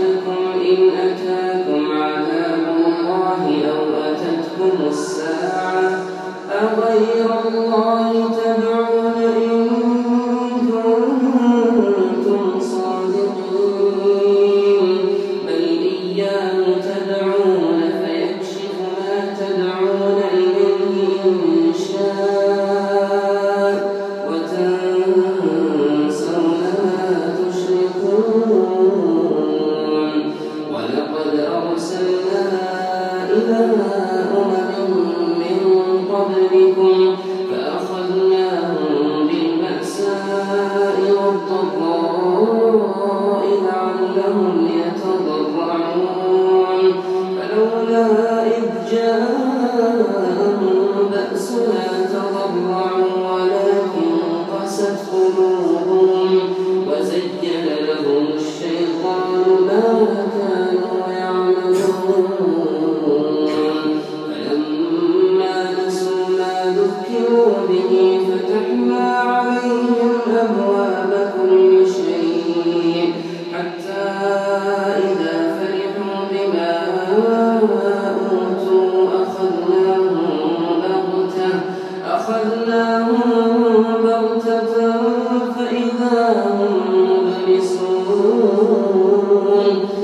أنفسكم إن أتاكم عذاب الله أو أتتكم الساعة أغير الله تبعون وهم يتضرعون. فلولا إذ جاءهم بأسنا تضرعون.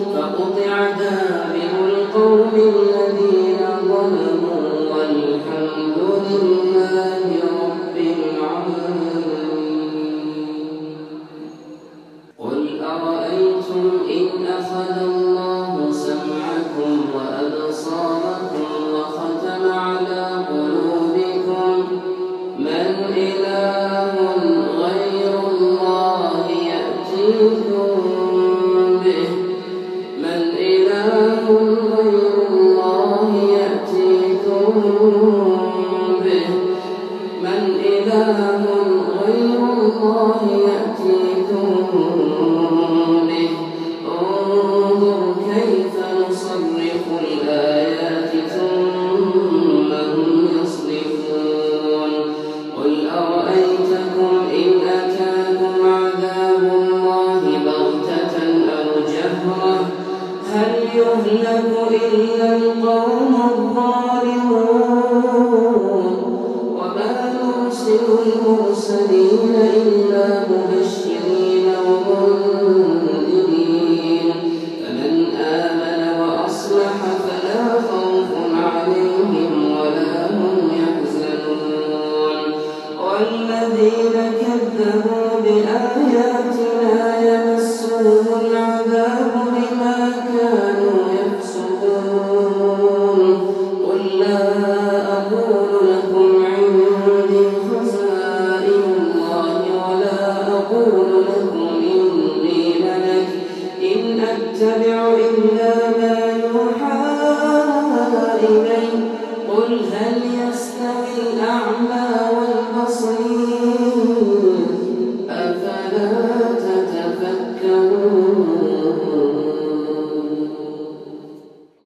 فقطع دابر Uh. يهلك إلا القوم الظالمون. وما نرسل المرسلين إن